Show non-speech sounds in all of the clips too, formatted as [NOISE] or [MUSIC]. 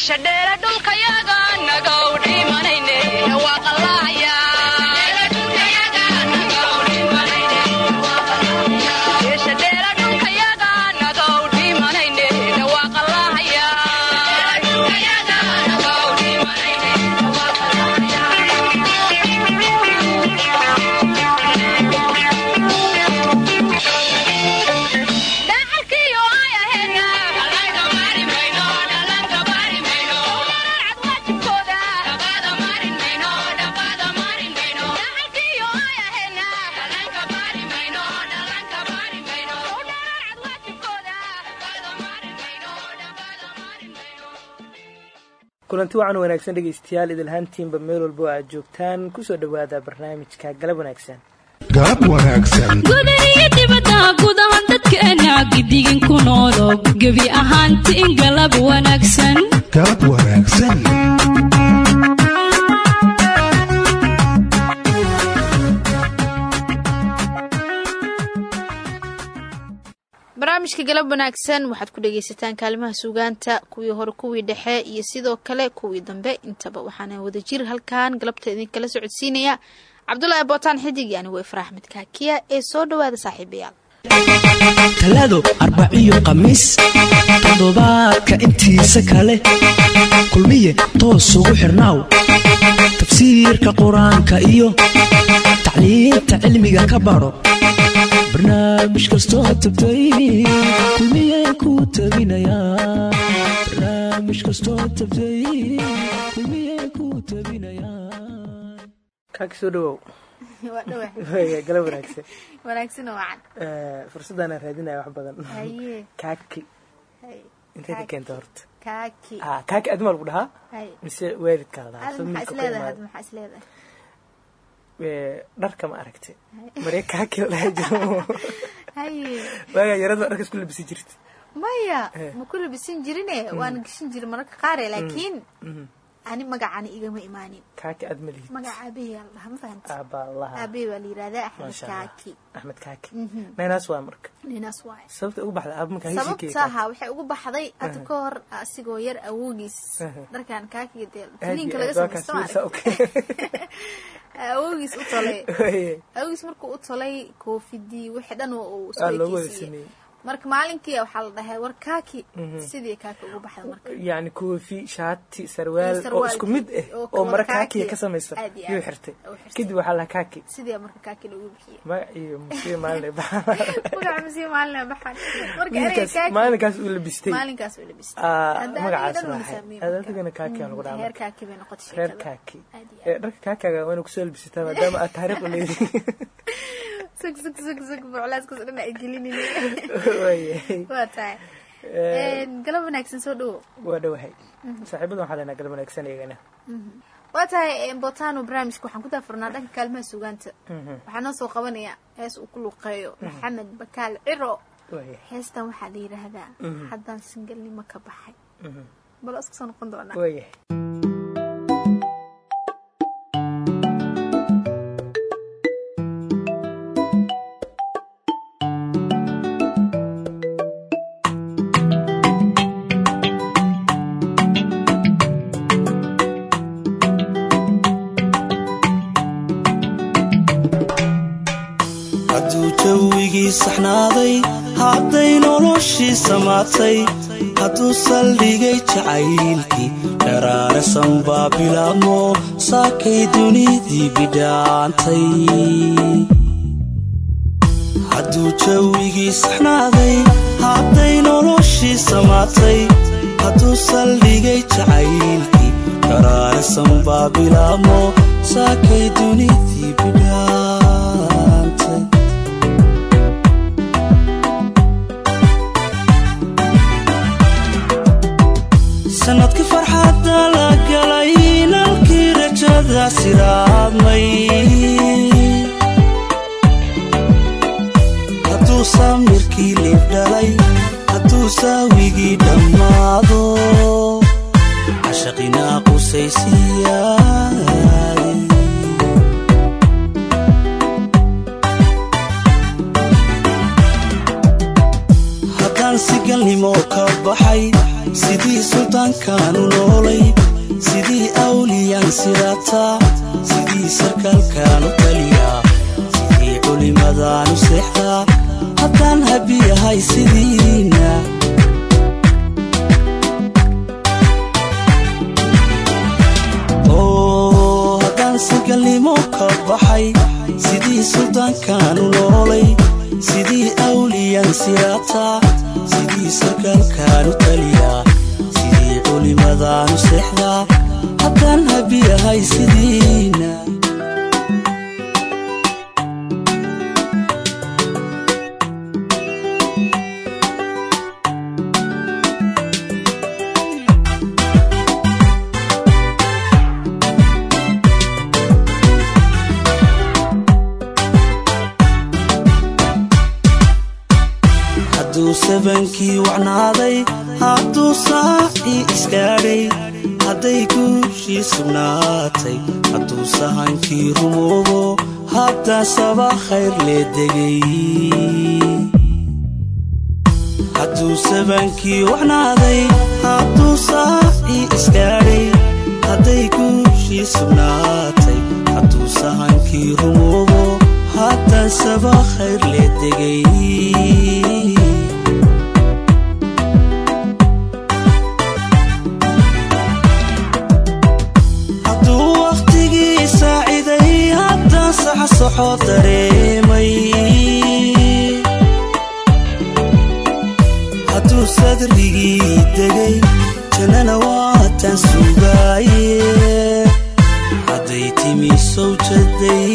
meesha dheere dhulkayaga naga u dhimanayne waaqalaayo kulanti wacan wanaagsan dhegaystayaal idilhaantiinba meel walbo aad joogtaan. ku soo dhowaada barnaamijka galab wanaagsan. Galab wanaagsan. Gudaiyo dibadda gudahan dadkeena gidigin ku noolo gebi ahaantiin galab wanaagsan. Galab wanaagsan barnaamijka galab wanaagsan waxaad ku dhagaysataan kaalimaha suugaanta kuwii hore kuwii dhexe iyo sidoo kale kuwii dambe. Intaba waxaana wadajir halkan galabta idinkala socodsiinaya. Cabdulaahi bootaan xidig yani waa ifra axmed kaakiya ee soo dhowaada saaxiibayaal. Talaado arbaciyo khamiis toddobaadka intiisa kale. Kulmiye toos ugu xirnaaw tafsiirka qur'aanka iyo tacliinta cilmiga ka baro barnaamij kastoo tabtay kulmiye ku tabinayaa barnaamij kastoo tabtay kulmiye ku tabinayaa kaaki soo [LAUGHS] dhawow galab wanaagsan. [LAUGHS] Wanaagsan oo wacan Eh, fursaddaanaan raadinaya wax badan. Haye. Kaaki. Hay intay ka keenta horta kaaki. Ah kaaki admaa lagu dhahaa? Mise waalidkaa la dhahaa dharka ma aragtay. Maree kaaki la dhaha jiro haye waagaa yarada dharka isku labisi jirta maya Eh. ma ku labisan jirine? Waana gashan jiri mararka qaare laakiin ani magacani igama imaanin. Kaaki aad ma lihid magaca aabahey aa la dhahaa ma fahanta aabaa laha aabahey waa la yidhahdaa axmed kaaki. Axmed kaaki. Naynaas waa marka. Ninaas waaye sababta ugu baxda aaba heshiikeega sababtaha waxay ugu baxday hadda ka hor asigoo yar awoogiis. Aha. dharkan kaakiga dee iyo laga samaysto [LAUGHS] awoogiis u tolay. [LAUGHS] Awoogiis markuu u tolay koofidii wixii dhan loogu wada sameeyey marka maalinkii waxaa la dhahay war kaaki. Mhm. sidii kaaki ugu baxda marka. Yacni koofi shaati sarwaal oo isku mid ah oo mara kaaki. kaakiya ka samaysan yuu xirtay. Kadib waxaa lahaa kaaki. Sidii marka kaaki loogu bixiyey. Magac iyo musiye maalin magaca masiiyo maalina baxan [LAUGHS] marka ereyga kaaki maalinkaas uu labistay maalinkaas oo labistay Hadda magacaas marka. adigana kaaki aa lagu Mm, dhahaa heer marka. kaaki bay noqotay reer kaaki. Ee dharka kaakaaga waa ina ku soo labisataa maadaama aad taariikh u leedahay [LAUGHS] sug sug sug sug buclaaskaas dhan ay gelinin Waayahay. waa tahay Ee, galab wanaagsan soo dhawo waa dhowahay saaxiibada waxaa leenaa galab wanaagsan iyagana. Waa tahay botano barnaamijka waxaan ku daafurnaa dhanka kaalmaha suugaanta Mhm. waxaa noo soo qabanaya hees uu ku luqeeyo. Maxamed bakaal ciro. Heestan waxaa la yidhaahdaa Mhm. haddaan singalnimo ka baxay. Mhm. bal isku soo noqon doonaa jawigii saxnaaday hadday noloshii samaatay. Hadduu saldhigay jacaylkii dharaare sanbaa bilaabmo saakay dunidii bidhaantay. Hadduu jawigii saxnaaday hadday noloshii samaatay. Hadduu saldhigay jacaylkii dharaare sanbaa bilaabmo saakay dunidii bidhaantay siraadmay hadduu samirkii liib dhalay hadduu saawigii dhammaado. Cashaqinaa qusaysiyaay haddaan si galnimo ka baxay sidii sultaan suldaankaanu noolay sidii sarkaalkaanu taliyaa sidii culimadaanu seexdaa haddaan habiyahay sidiina. Hadduu sabankii wacnaaday hadduu saacii isgaadhay hadday guushii sugnaatay hadduu sahankii rumoobo haddaa saba khayr lee degay. Hadduu sabankii wacnaaday hadduu saacii isgaadhay hadday guushii sugnaatay hadduu sahankii rumoobo haddaa saba khayr lee degay saxasaxo dareemay hadduu sadrigii degay jannana waataan sugaaye hadday timi sawjaday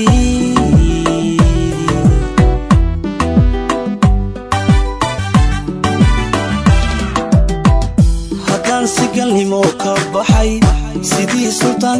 haddaan sigalnimo ka baxay sidii sidii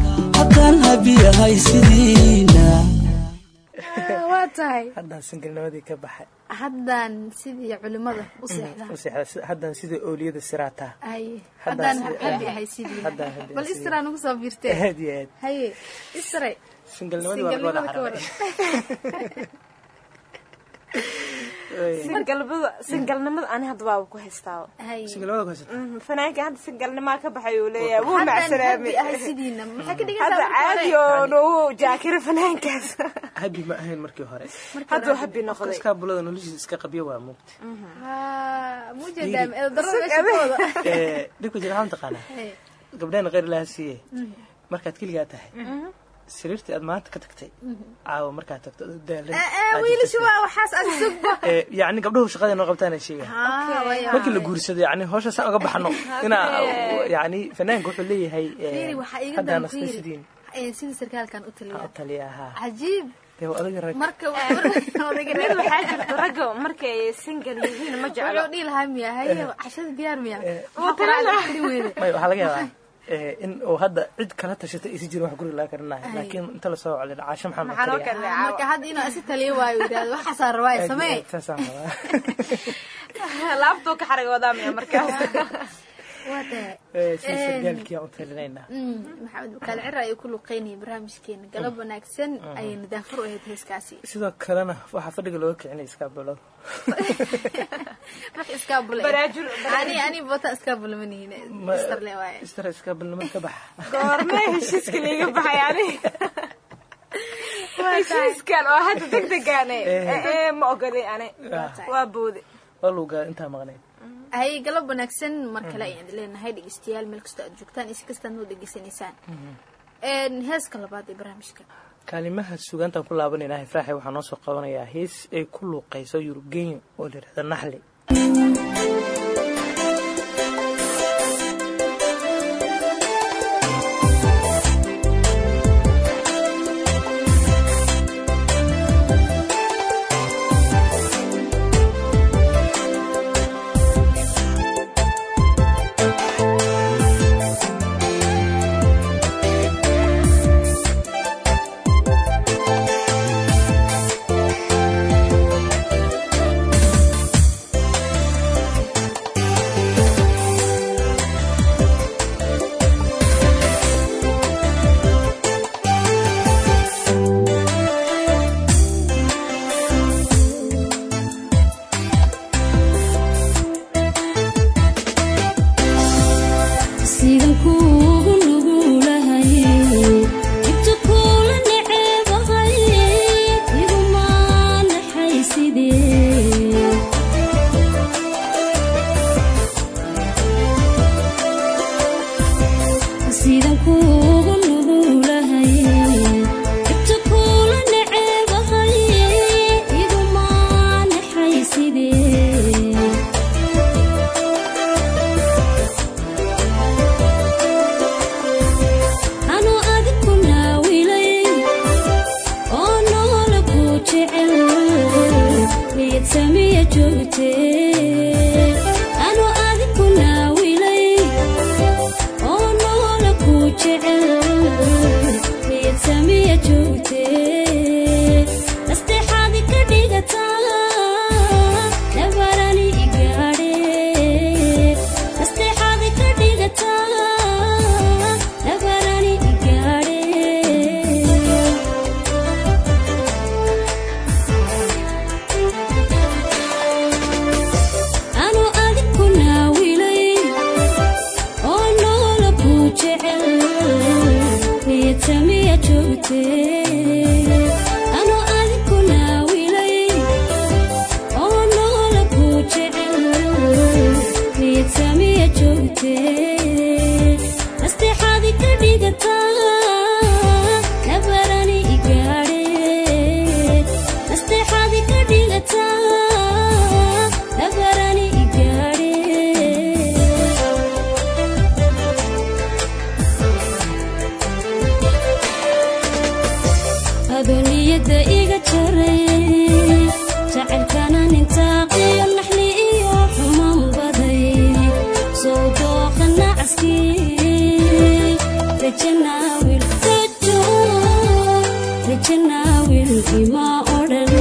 haddaan habiyahay sidiina waa tahay. Haddaan singalnimadii ka baxay. Haddaan sidii culimada u seexdaa u seexda. Haddaan sidai owliyada siraataa haye Haddaan habi ahay sidii bal sidii. israa nagu soo biirtee. Aad iyo aad haye isray singalnimadii waa laga wada waran [LAUGHS] singalnimada singalnimada ani hadda waaba ku haystaa Mhm, fanaanka hadda singalnimaa ka baxay uu leeyahay. Wuu haddaan macsalaamay habi ahay sidiina maxay ka dhigaysaa hadda marka hore? caadi oo nagu jaakira fanaankaas. [LAUGHS] Habi ma ahayn markii hore. Hadduu habi noqday. Iskaa bulada noloshiisa iska qabyo waa mugta meeshakooda [LAUGHS] Eh, dhibka jira waxaa mataqaanaa Haye. gabdhahena kheyr laha siiye markaad keligaa tahay sariirtii aad maanta ka tagtay. Caawa tagto. Jirtay. waa waxaas aad sugba [LAUGHS] Eh, yacni gabdhahu shaqada noo qabtaan ay sheegaan. Markii la guursado yani howsha saan uga baxno. [LAUGHS] Inaa yani fanaanka wuxuu leeyahay eh, fiiri waxaa iga haddaan dan nasta sidiin fiiri sidii sarkaalkan u taliya [LAUGHS] jirta ragga markay single yihiin ma jeclo. wuxuu dhihi lahaa miya haye cashada diyaar miya Eh. Waxaa laga yaabaa. eh, in uu hadda cid kala tashatay isi jirin wax guriga laga karinayo. Laakiin inta la soo wacday caasho maxaa loo kariya karnay marka hadda inuu isi taliya waayo yidhahdo waxaasaa rabaa samee. [LAUGHS] laabtuu ka xaragoodaa miya markaas [LAUGHS] waa tahay si sargaalkii aan u talinaynaa Mm, maxamed kaale cira ayuu ku luqeynayay barnaamijkeena. Galab wanaagsan ayayna daafur u ahayd heeskaasi sidoo kalena waxaa fadhiga looga kicinaya iskaabulada. Iskaabulnimada ka baxa. Goormee heshiiska liiga baxay ani. Heshiiskan oo hadda degdegaane ee. Ma ogolay ani. Waa. Boode waa lagu gaara intaa maqnayd hay galab wanaagsan mar kale ayaan idin leenahay dhegeystayaal meel kastoo aad joogtaan iyo si kastaad noo dhegeysanaysaan heeska labaad ee barnaamijka kaalimaha sugaantaan ku laabanaynaa ifraaxe waxaa noo soo qabanayaa hees ay ku luuqayso yurubgeyn oo la yidhahda naxli see adooniyada iga jaray jacaylkanan intaaqiyo naxni iyo xumaan baday. Soo dooqana caskii rajana wiil ima odhan.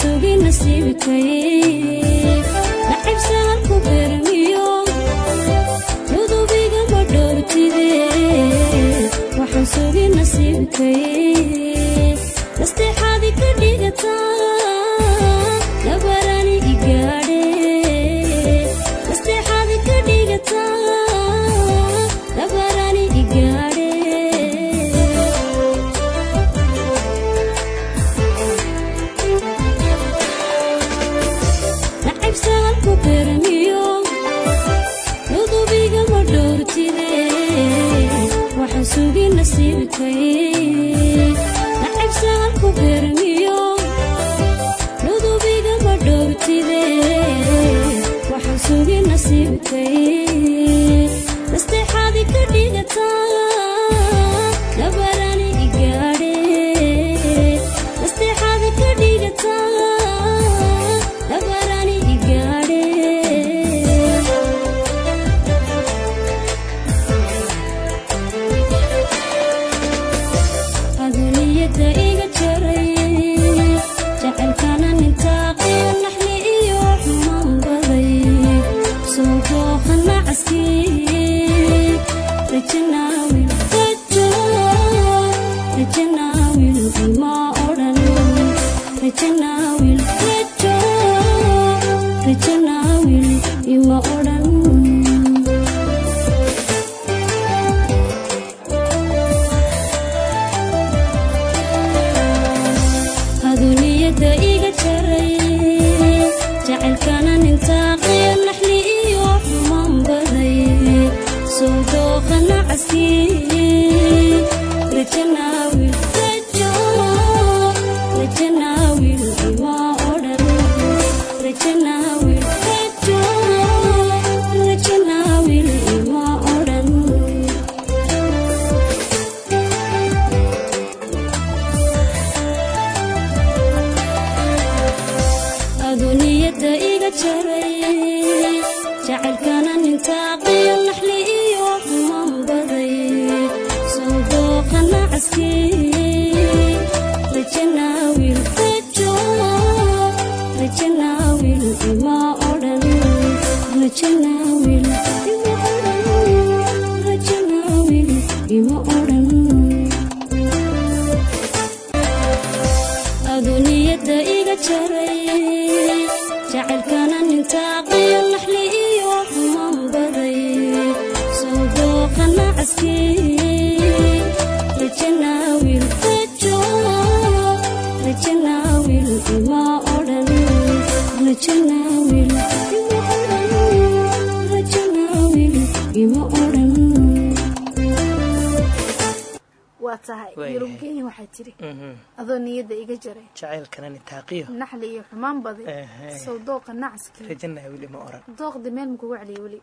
sugi nasiibkayacibsaanku bermiyo udubigama dhowrtide waxaan sugi nasiibkay nasteexaadi ka dhigata asii rajnaa aduniyadda iga jaray jacaylkana nintaaqiyo naxli iyo xumaanbaday soo dooqa nacaskii rajanaawil rajo rajanaawil ima odhan tahay. Waayahay. yurubgeyn waxaa jiri. Mhm. adoo niyadda iga jaray jacaylkana nitaaqiyo naxli iyo xumaan baday sow dooqa nacaskii rajanaha weli ma oran. Dooqdi meel makugu celiya weli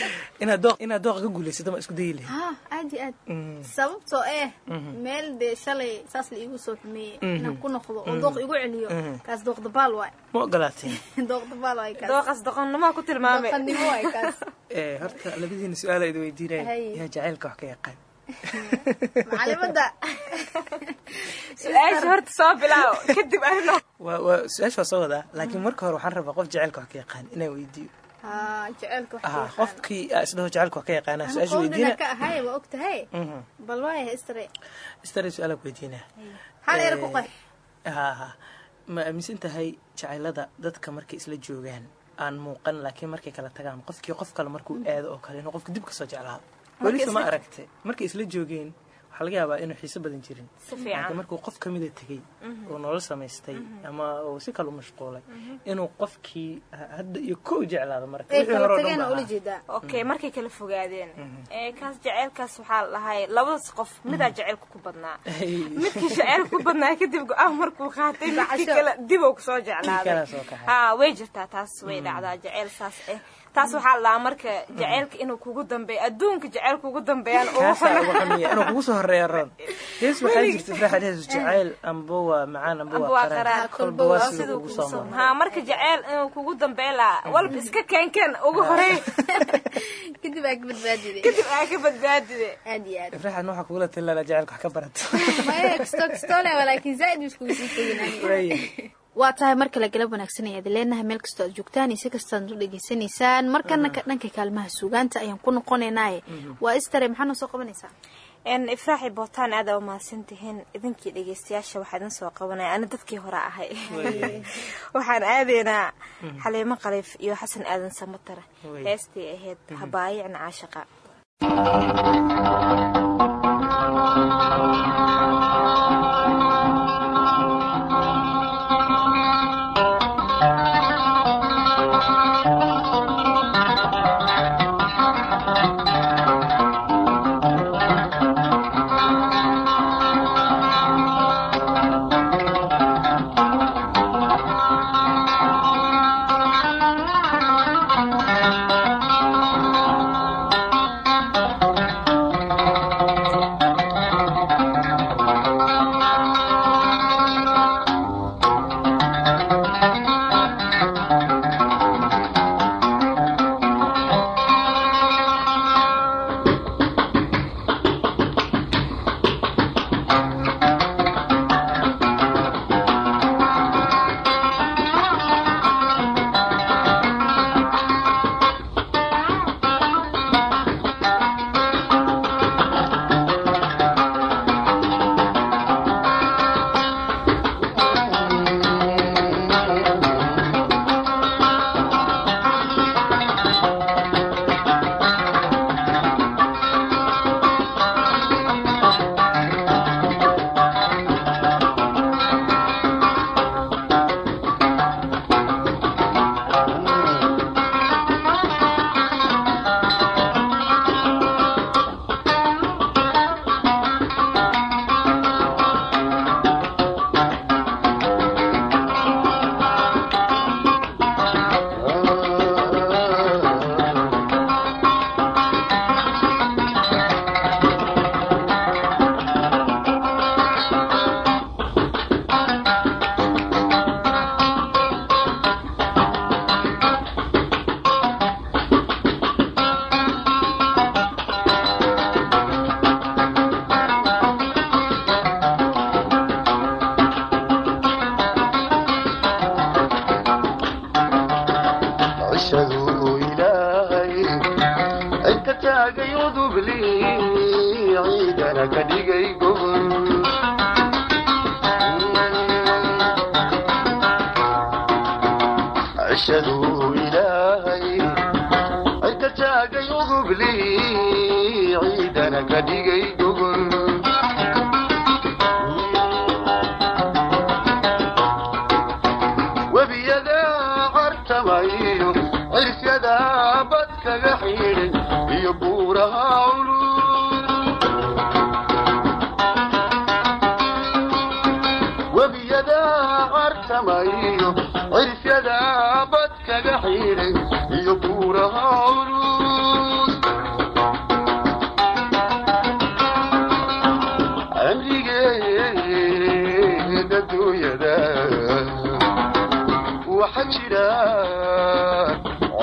[LAUGHS] inaad dooq inaad dooq ka guulaysato ma isku dayi lahayd ha aad iyo aad. Mm. sababtoo eh meel dee shalay saas la iigu soo xumeeyey inaan ku noqdo oo dooq igu celiyo kaas dooq dabaal waay. Ma ogolaateen. [LAUGHS] Dooq dabaal waay kaas. Dooqas doqonnimoa ku tilmaame. Doqannimo waay kaas. [LAUGHS] Eh, horta labadiina su'aala idin weydiinaya yaa jacaylka wax ka yaqaan. Macalimada [LAUGHS] su'aasha horta soo bilaaw [LAUGHS] kadib arino waa waa su'aasha waa soo wadaa. Laakiin marka hore waxaan rabaa qof jacaylka wax ka yaqaan inaan weydiiyo jecelka qofkii isdhaho jacaylka wax ka yaqaana su'aasha tahay. Mhm. su'aala ku weydiinaa hal eer ku qex ha ma aaminsan tahay jacaylada dadka markay isla joogaan aan muuqan laakiin markay kala tagaan? Qofkii qof kale markuu aado oo kale inuu qofka dib ka soo jeclaado welise ma aragte markay isla joogeen waxaa laga yaabaa inuu xiiso badan jirin. Si fiican. laakiin markuu qof kamida tegey oo nolol samaystay ama uu si kale u mashquulay inuu qofkii ha- hadda iyo kow jeclaado marka. Oo oo markay kala fogaadeen. Ee kaas jaceylkaas waxaa la dhahay labadaas qof midaa jaceylka ku badnaa. Midkii jaceylka ku badnaa kadib go'aan markuu qaatay midkii kale dib uu ku soo jeclaaday. Way jirtaa taas way dhacdaa jaceyl saas eh taas waxaa la marka jaceylka inuu kugu dambeeyo adduunka jaceylka ugu dambeeyaan inuu kugu soo horreeya ron hees [LAUGHS] waxaa jirta faraaxa hees jacayl amba waa macaan amba waa qaraar kolba waa siduu kugu soo maro ha marka jaceyl inuu kugu dambeey laa walba iska keenkeen ugu horeey [LAUGHS] kadib aa ka badbaadiday kadib aa ka badbaadide aad iyo aad. Faraaxan waxaa kugula talala jacaylka wax ka barato maya [LAUGHS] kisto kistole laakiin zaaid iskugu sii Waayahay. Waa tahay mar kale galab wanaagsan ayaad leenahay meel kastoo aad joogtaan iyo si kastaad u dhegaysanaysaan markana ka dhanka kaalmaha suugaanta ayaan ku noqonaynaaye waa istare maxaa noo soo qabanaysaa? N ifraaxi bootaan aada u mahadsan tihiin idinkii dhegeystayaasha waxaa idin soo qabanaya ana dadkii hore ahay. [LAUGHS] Waxaan aadaynaa xaliimo khaliif iyo xasan aadan samatare Wey. heestii ahayd habaayicna caashaqa [LAUGHS]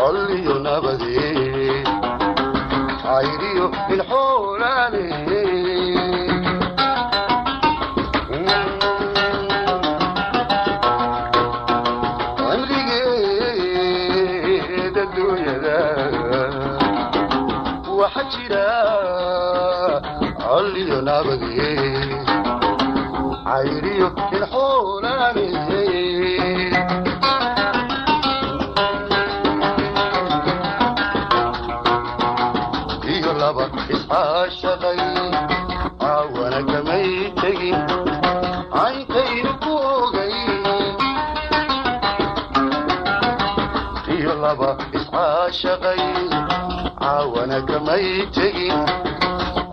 colyo nabadee may tegin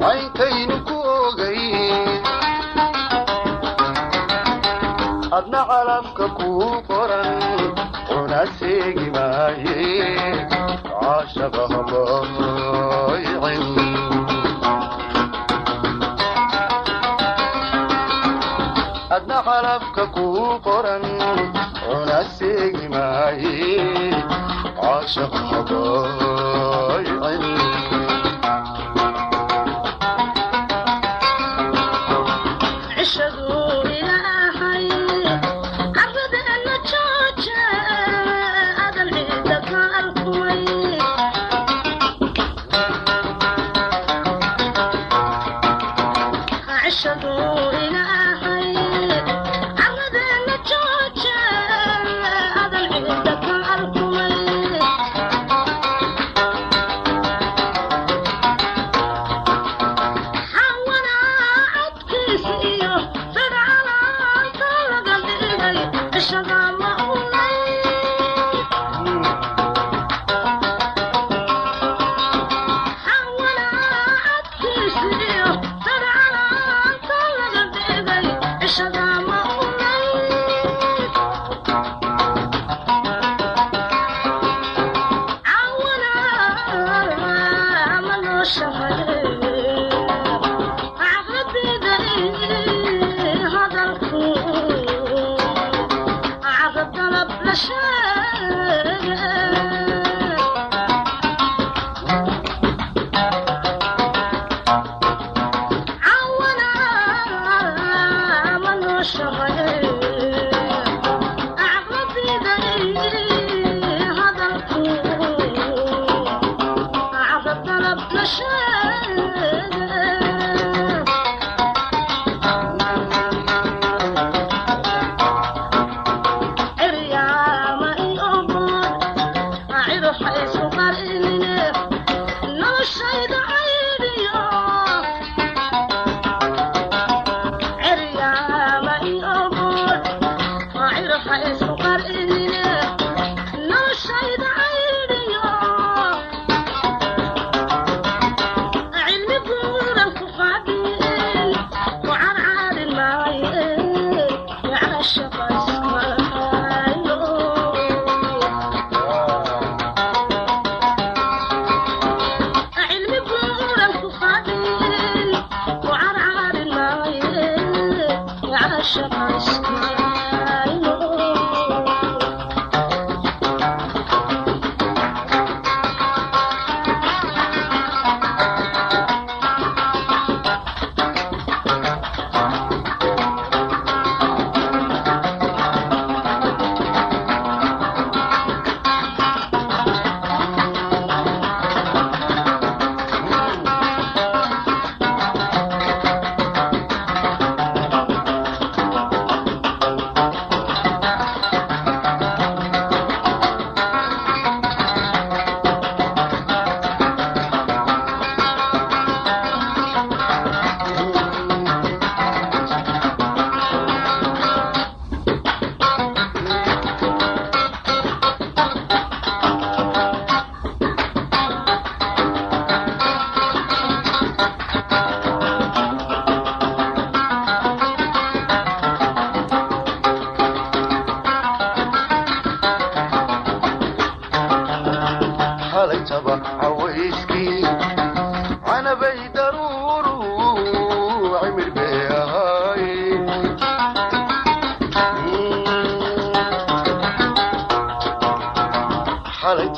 aynkaynu ku ogayn adna calamka kuu qoran una seegi maaye cashabahamoycin adna calamka kuu qoran una seegi maaye cashaq haboy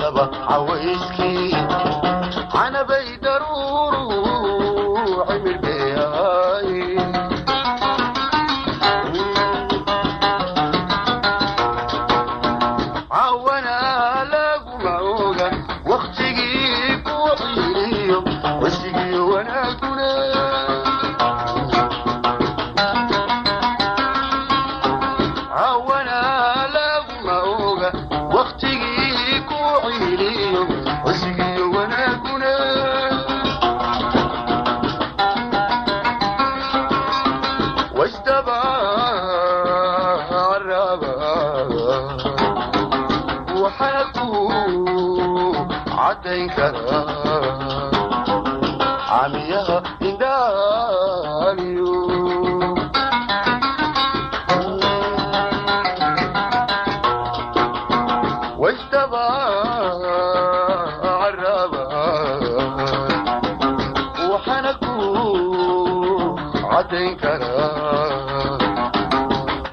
aba awayskii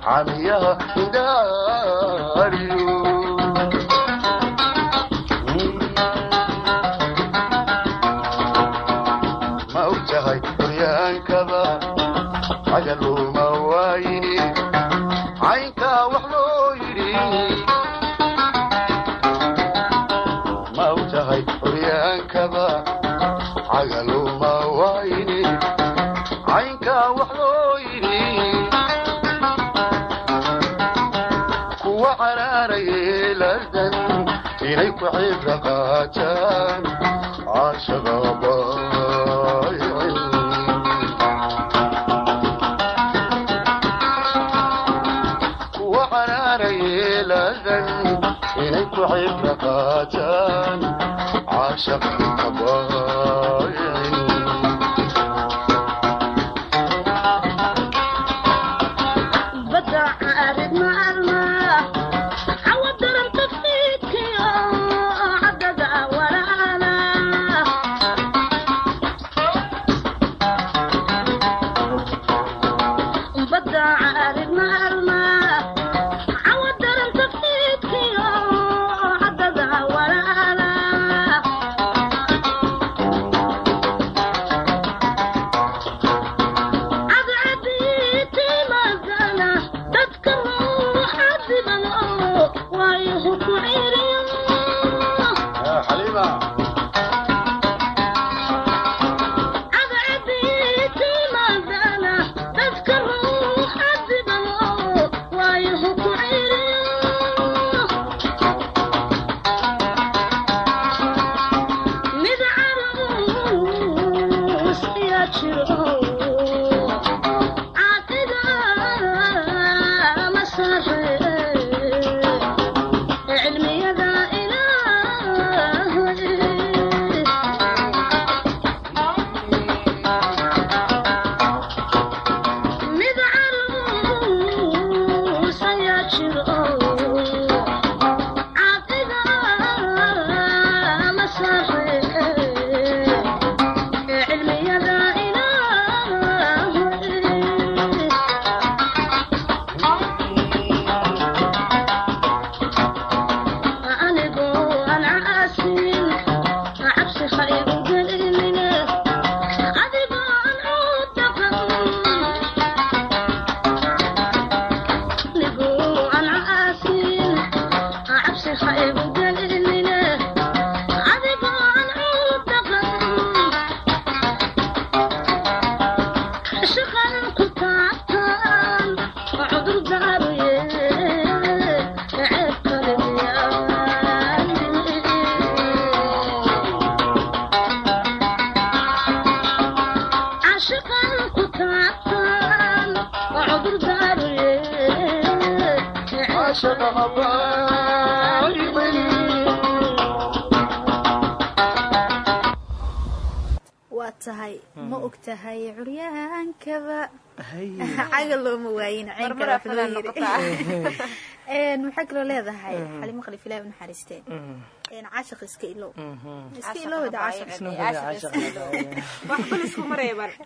عمياء داري cibra qaataan caashaqaba kuwa caraarayay lardan inay ku cibra qaataan caashaq qabayn xaliima maxaa [LAUGHS] [LAUGHS] kaloo leedahay xalimo qalif ilahi u naxariisteen Mm, caashiq iska ilow mhm. iska ilowda [LAUGHS]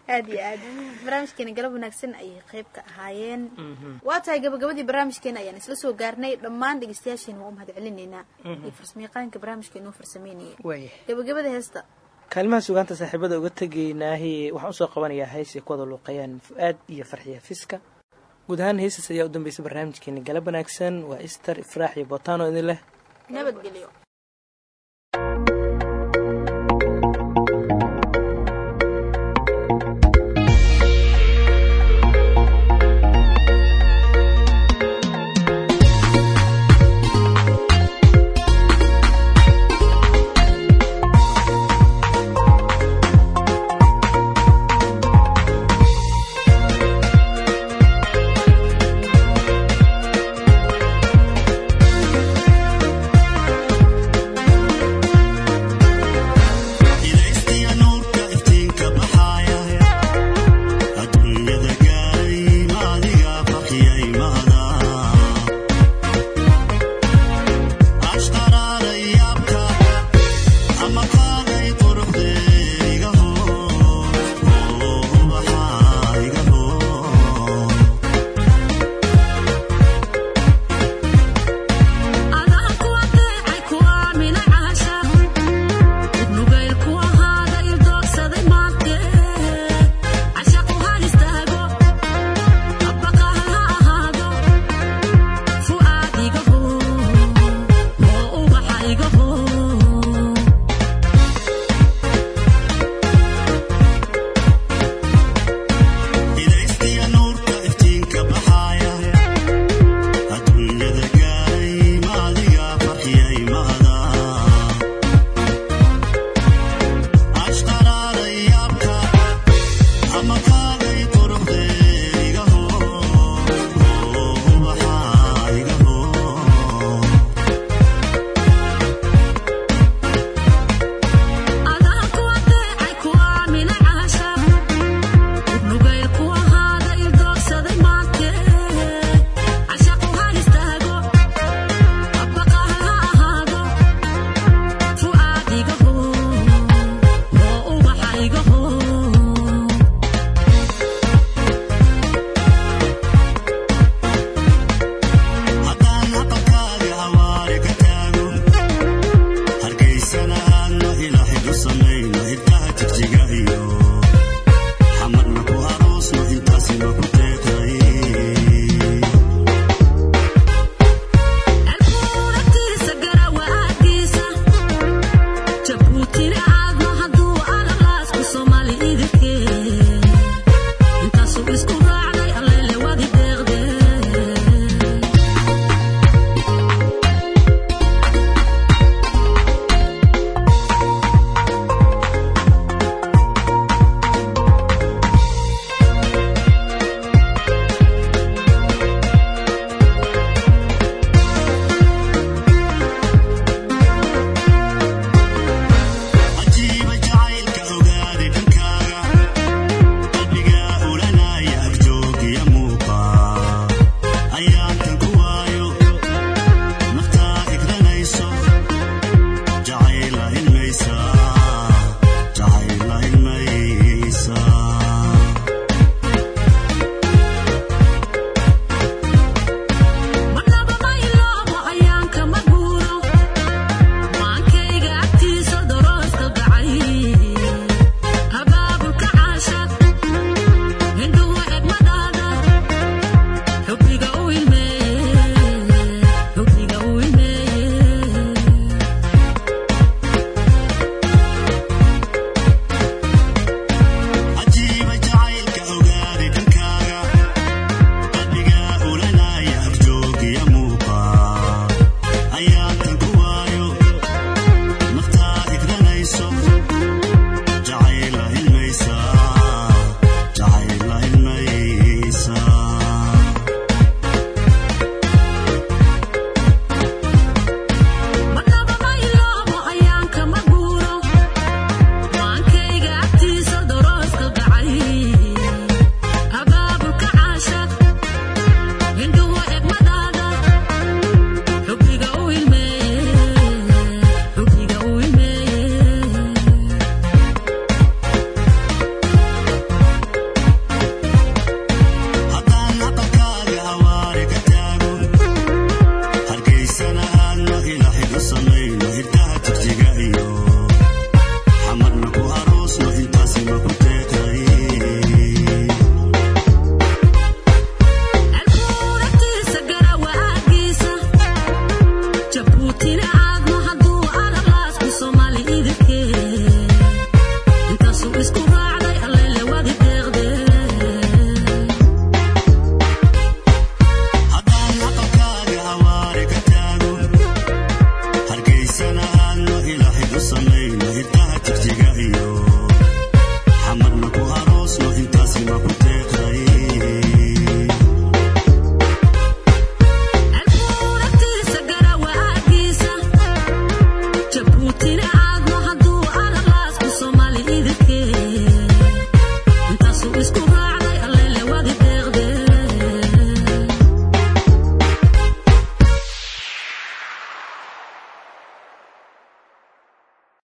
aad iyo aad. Barnaamijkeena galab wanaagsan ayay qayb ka ahaayeen. Waa tahay gabagabadii barnaamijkeena ayaan isla soo gaarnay. Dhammaan dhegeystayaasheena waa u mahad celinaynaa iyo farsamayaqaanka barnaamijka inoo farsameynayay. Gabagabada heesta. Kaalimaha sugaanta saaxiibada uga tegaynaahi waxaan u soo qabanayaa heysay ku wada luuqayaan fu-aad iyo farxiya fiska guud ahaan heysas ayaa u dambeysay barnaamijkeeni galab wanaagsan. Waa ister ifraax iyo botano idin leh. Nabadgelyo